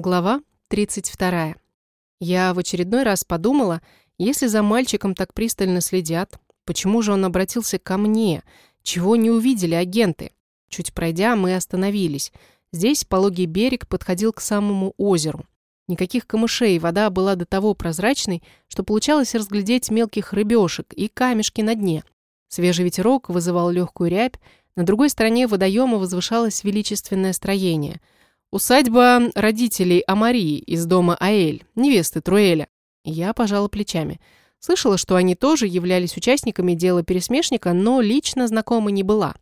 Глава 32. Я в очередной раз подумала, если за мальчиком так пристально следят, почему же он обратился ко мне, чего не увидели агенты? Чуть пройдя, мы остановились. Здесь пологий берег подходил к самому озеру. Никаких камышей, вода была до того прозрачной, что получалось разглядеть мелких рыбешек и камешки на дне. Свежий ветерок вызывал легкую рябь, на другой стороне водоема возвышалось величественное строение – Усадьба родителей Амарии из дома Аэль, невесты Труэля. Я пожала плечами. Слышала, что они тоже являлись участниками дела пересмешника, но лично знакома не была.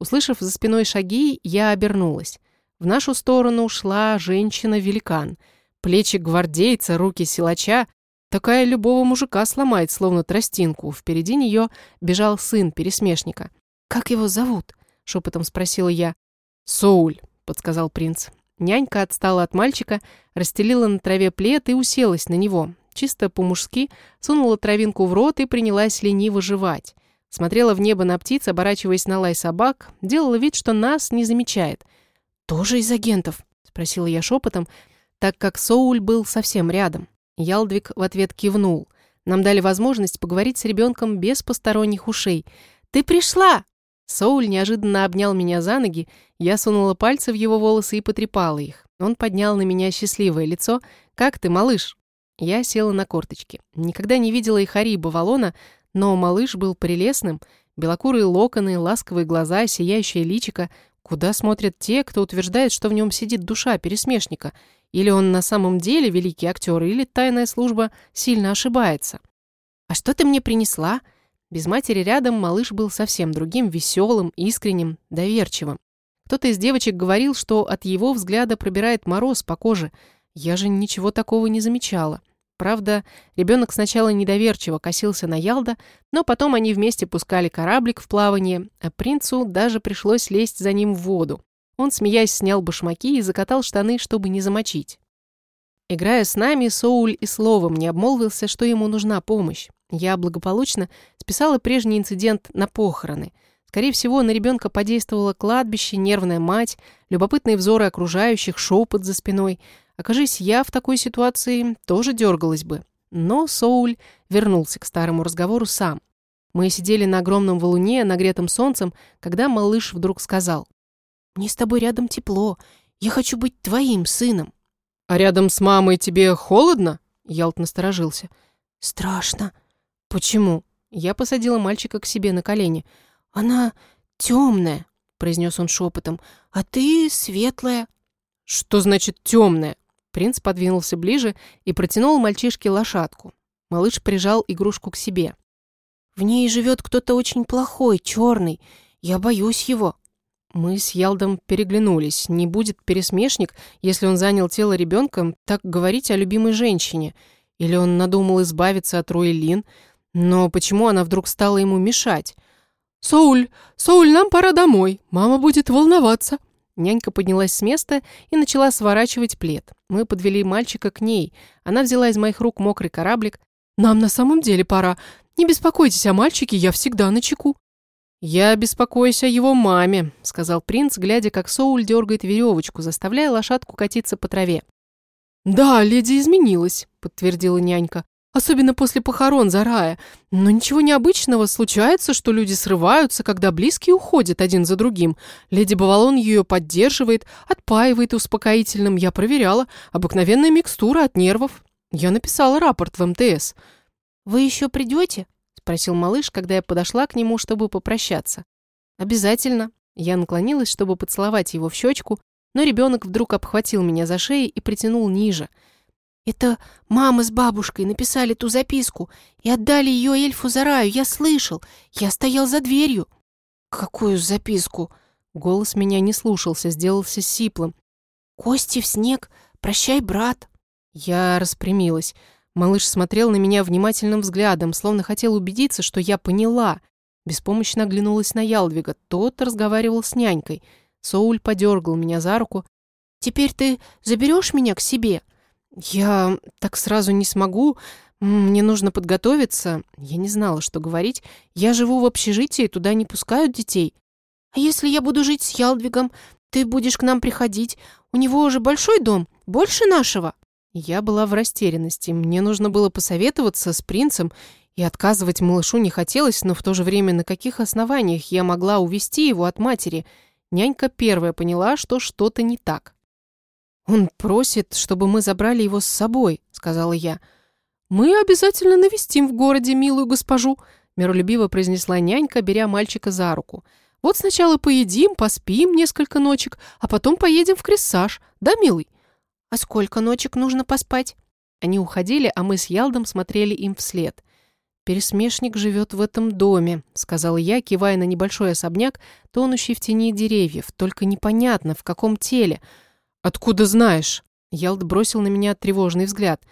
Услышав за спиной шаги, я обернулась. В нашу сторону шла женщина-великан. Плечи гвардейца, руки силача. Такая любого мужика сломает, словно тростинку. Впереди нее бежал сын пересмешника. «Как его зовут?» — шепотом спросила я. «Соуль», — подсказал принц. Нянька отстала от мальчика, расстелила на траве плед и уселась на него. Чисто по-мужски сунула травинку в рот и принялась лениво жевать. Смотрела в небо на птиц, оборачиваясь на лай собак, делала вид, что нас не замечает. «Тоже из агентов?» — спросила я шепотом, так как Соуль был совсем рядом. Ялдвиг в ответ кивнул. Нам дали возможность поговорить с ребенком без посторонних ушей. «Ты пришла!» Соуль неожиданно обнял меня за ноги, я сунула пальцы в его волосы и потрепала их. Он поднял на меня счастливое лицо. «Как ты, малыш?» Я села на корточки. Никогда не видела и Хариба Валона, но малыш был прелестным. Белокурые локоны, ласковые глаза, сияющее личико. Куда смотрят те, кто утверждает, что в нем сидит душа пересмешника? Или он на самом деле великий актер, или тайная служба сильно ошибается? «А что ты мне принесла?» Без матери рядом малыш был совсем другим, веселым, искренним, доверчивым. Кто-то из девочек говорил, что от его взгляда пробирает мороз по коже. Я же ничего такого не замечала. Правда, ребенок сначала недоверчиво косился на Ялда, но потом они вместе пускали кораблик в плавание, а принцу даже пришлось лезть за ним в воду. Он, смеясь, снял башмаки и закатал штаны, чтобы не замочить. Играя с нами, Соуль и словом не обмолвился, что ему нужна помощь. Я благополучно списала прежний инцидент на похороны. Скорее всего, на ребенка подействовало кладбище, нервная мать, любопытные взоры окружающих, шепот за спиной. Окажись я в такой ситуации, тоже дергалась бы. Но Соуль вернулся к старому разговору сам. Мы сидели на огромном валуне, нагретом солнцем, когда малыш вдруг сказал. «Мне с тобой рядом тепло. Я хочу быть твоим сыном». «А рядом с мамой тебе холодно?» Ялт насторожился. «Страшно». «Почему?» Я посадила мальчика к себе на колени. «Она темная», — произнес он шепотом, «а ты светлая». «Что значит темная?» Принц подвинулся ближе и протянул мальчишке лошадку. Малыш прижал игрушку к себе. «В ней живет кто-то очень плохой, черный. Я боюсь его». Мы с Ялдом переглянулись. Не будет пересмешник, если он занял тело ребенка, так говорить о любимой женщине. Или он надумал избавиться от Руэлин, но почему она вдруг стала ему мешать? «Соуль, Соуль, нам пора домой. Мама будет волноваться». Нянька поднялась с места и начала сворачивать плед. Мы подвели мальчика к ней. Она взяла из моих рук мокрый кораблик. «Нам на самом деле пора. Не беспокойтесь о мальчике, я всегда на чеку». «Я беспокоюсь о его маме», — сказал принц, глядя, как Соуль дергает веревочку, заставляя лошадку катиться по траве. «Да, леди изменилась», — подтвердила нянька особенно после похорон Зарая. Но ничего необычного случается, что люди срываются, когда близкие уходят один за другим. Леди Бавалон ее поддерживает, отпаивает успокоительным. Я проверяла. Обыкновенная микстура от нервов. Я написала рапорт в МТС. «Вы еще придете?» — спросил малыш, когда я подошла к нему, чтобы попрощаться. «Обязательно». Я наклонилась, чтобы поцеловать его в щечку, но ребенок вдруг обхватил меня за шею и притянул ниже — это мама с бабушкой написали ту записку и отдали ее эльфу Зараю. Я слышал. Я стоял за дверью. Какую записку? Голос меня не слушался, сделался сиплым. Кости в снег. Прощай, брат. Я распрямилась. Малыш смотрел на меня внимательным взглядом, словно хотел убедиться, что я поняла. Беспомощно оглянулась на Ялдвига. Тот разговаривал с нянькой. Соуль подергал меня за руку. «Теперь ты заберешь меня к себе?» «Я так сразу не смогу. Мне нужно подготовиться. Я не знала, что говорить. Я живу в общежитии, туда не пускают детей. А если я буду жить с Ялдвигом? Ты будешь к нам приходить. У него уже большой дом. Больше нашего?» Я была в растерянности. Мне нужно было посоветоваться с принцем, и отказывать малышу не хотелось, но в то же время на каких основаниях я могла увести его от матери? Нянька первая поняла, что что-то не так. «Он просит, чтобы мы забрали его с собой», — сказала я. «Мы обязательно навестим в городе милую госпожу», — миролюбиво произнесла нянька, беря мальчика за руку. «Вот сначала поедим, поспим несколько ночек, а потом поедем в Крессаж, да, милый?» «А сколько ночек нужно поспать?» Они уходили, а мы с Ялдом смотрели им вслед. «Пересмешник живет в этом доме», — сказала я, кивая на небольшой особняк, тонущий в тени деревьев. «Только непонятно, в каком теле». «Откуда знаешь?» Ялд бросил на меня тревожный взгляд.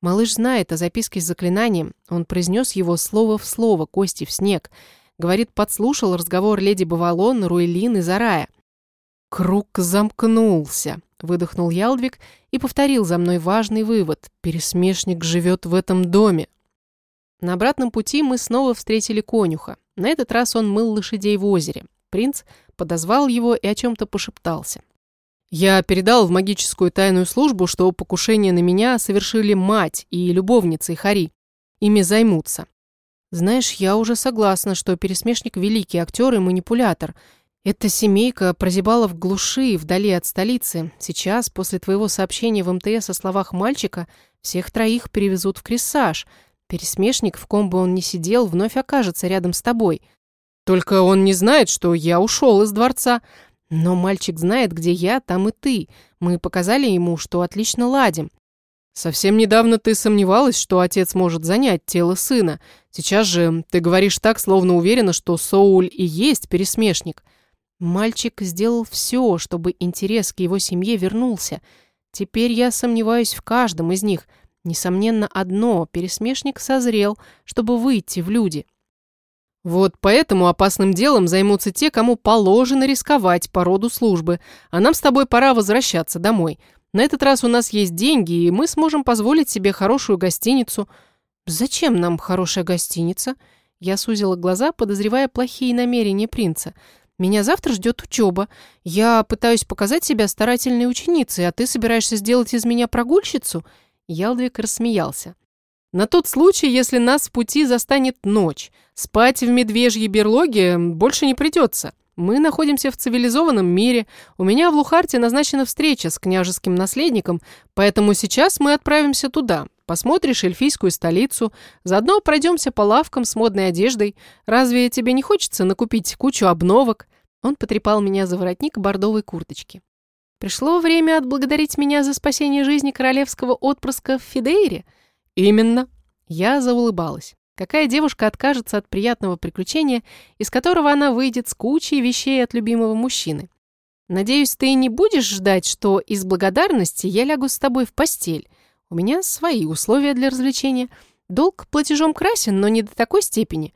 Малыш знает о записке с заклинанием. Он произнес его слово в слово, кости в снег. Говорит, подслушал разговор леди Бавалон, Руэлин и Зарая. «Круг замкнулся», — выдохнул Ялдвик и повторил за мной важный вывод. «Пересмешник живет в этом доме». На обратном пути мы снова встретили конюха. На этот раз он мыл лошадей в озере. Принц подозвал его и о чем-то пошептался. Я передал в магическую тайную службу, что покушение на меня совершили мать и любовница Хари. Ими займутся. Знаешь, я уже согласна, что пересмешник – великий актер и манипулятор. Эта семейка прозябала в глуши, вдали от столицы. Сейчас, после твоего сообщения в МТС о словах мальчика, всех троих перевезут в Крессаж. Пересмешник, в ком бы он ни сидел, вновь окажется рядом с тобой. Только он не знает, что я ушел из дворца. Но мальчик знает, где я, там и ты. Мы показали ему, что отлично ладим. Совсем недавно ты сомневалась, что отец может занять тело сына. Сейчас же ты говоришь так, словно уверена, что Соуль и есть пересмешник. Мальчик сделал все, чтобы интерес к его семье вернулся. Теперь я сомневаюсь в каждом из них. Несомненно, одно – пересмешник созрел, чтобы выйти в люди. Вот поэтому опасным делом займутся те, кому положено рисковать по роду службы, а нам с тобой пора возвращаться домой. На этот раз у нас есть деньги, и мы сможем позволить себе хорошую гостиницу. Зачем нам хорошая гостиница? Я сузила глаза, подозревая плохие намерения принца. Меня завтра ждет учеба. Я пытаюсь показать себя старательной ученицей, а ты собираешься сделать из меня прогульщицу? Ялдвик рассмеялся. На тот случай, если нас в пути застанет ночь. Спать в медвежьей берлоге больше не придется. Мы находимся в цивилизованном мире. У меня в Лухарте назначена встреча с княжеским наследником, поэтому сейчас мы отправимся туда. Посмотришь эльфийскую столицу, заодно пройдемся по лавкам с модной одеждой. Разве тебе не хочется накупить кучу обновок?» Он потрепал меня за воротник бордовой курточки. «Пришло время отблагодарить меня за спасение жизни королевского отпрыска в Фидейре?» «Именно». Я заулыбалась. Какая девушка откажется от приятного приключения, из которого она выйдет с кучей вещей от любимого мужчины? Надеюсь, ты не будешь ждать, что из благодарности я лягу с тобой в постель. У меня свои условия для развлечения. Долг платежом красен, но не до такой степени.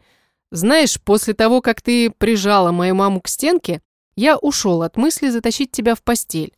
Знаешь, после того, как ты прижала мою маму к стенке, я ушел от мысли затащить тебя в постель.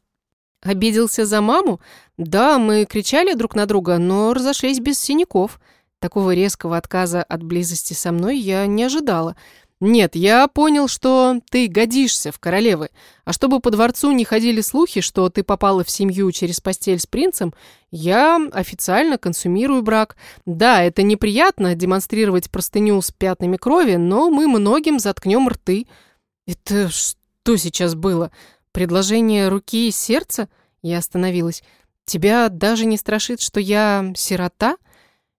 Обиделся за маму? Да, мы кричали друг на друга, но разошлись без синяков. Такого резкого отказа от близости со мной я не ожидала. Нет, я понял, что ты годишься в королевы. А чтобы по дворцу не ходили слухи, что ты попала в семью через постель с принцем, я официально консумирую брак. Да, это неприятно демонстрировать простыню с пятнами крови, но мы многим заткнем рты. Это что сейчас было? Предложение руки и сердца? Я остановилась. Тебя даже не страшит, что я сирота?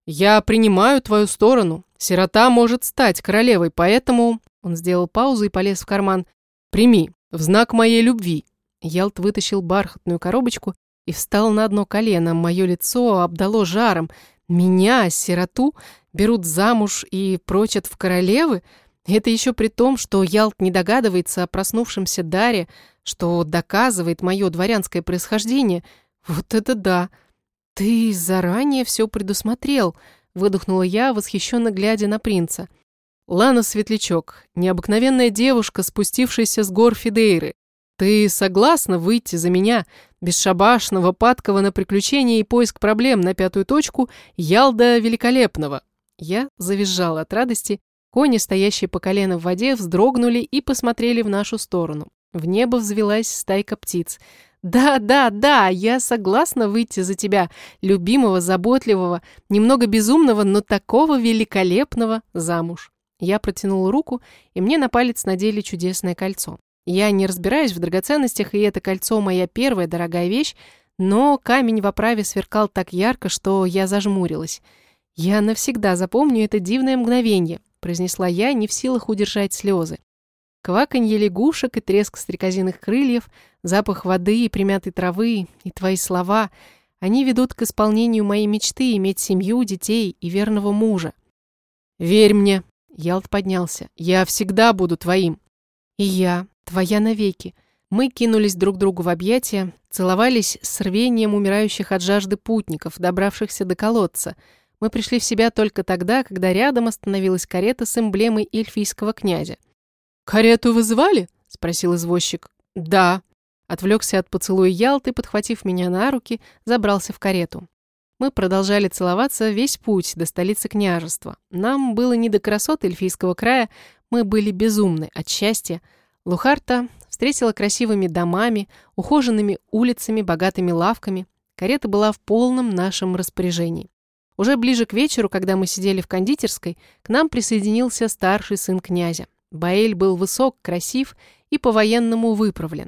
Я принимаю твою сторону. Сирота может стать королевой, поэтому... Он сделал паузу и полез в карман. Прими, в знак моей любви. Ялт вытащил бархатную коробочку и встал на одно колено. Мое лицо обдало жаром. Меня, сироту, берут замуж и прочат в королевы? Это еще при том, что Ялт не догадывается о проснувшемся даре, что доказывает мое дворянское происхождение. Вот это да! Ты заранее все предусмотрел, выдохнула я, восхищенно глядя на принца. Лана Светлячок, необыкновенная девушка, спустившаяся с гор Фидейры. Ты согласна выйти за меня, бесшабашного, падкого на приключения и поиск проблем на пятую точку, Ялда Великолепного? Я завизжала от радости, кони, стоящие по колено в воде, вздрогнули и посмотрели в нашу сторону. В небо взвелась стайка птиц. «Да, да, да, я согласна выйти за тебя, любимого, заботливого, немного безумного, но такого великолепного замуж». Я протянула руку, и мне на палец надели чудесное кольцо. Я не разбираюсь в драгоценностях, и это кольцо моя первая дорогая вещь, но камень в оправе сверкал так ярко, что я зажмурилась. «Я навсегда запомню это дивное мгновение», — произнесла я, не в силах удержать слезы. Кваканье лягушек и треск стрекозиных крыльев, запах воды и примятой травы, и твои слова — они ведут к исполнению моей мечты иметь семью, детей и верного мужа. «Верь мне!» — Ялт поднялся. «Я всегда буду твоим!» «И я, твоя навеки!» Мы кинулись друг другу в объятия, целовались с рвением умирающих от жажды путников, добравшихся до колодца. Мы пришли в себя только тогда, когда рядом остановилась карета с эмблемой эльфийского князя. «Карету вызывали?» — спросил извозчик. «Да». Отвлекся от поцелуя Ялты, подхватив меня на руки, забрался в карету. Мы продолжали целоваться весь путь до столицы княжества. Нам было не до красот эльфийского края, мы были безумны от счастья. Лухарта встретила красивыми домами, ухоженными улицами, богатыми лавками. Карета была в полном нашем распоряжении. Уже ближе к вечеру, когда мы сидели в кондитерской, к нам присоединился старший сын князя. Баэль был высок, красив и по-военному выправлен.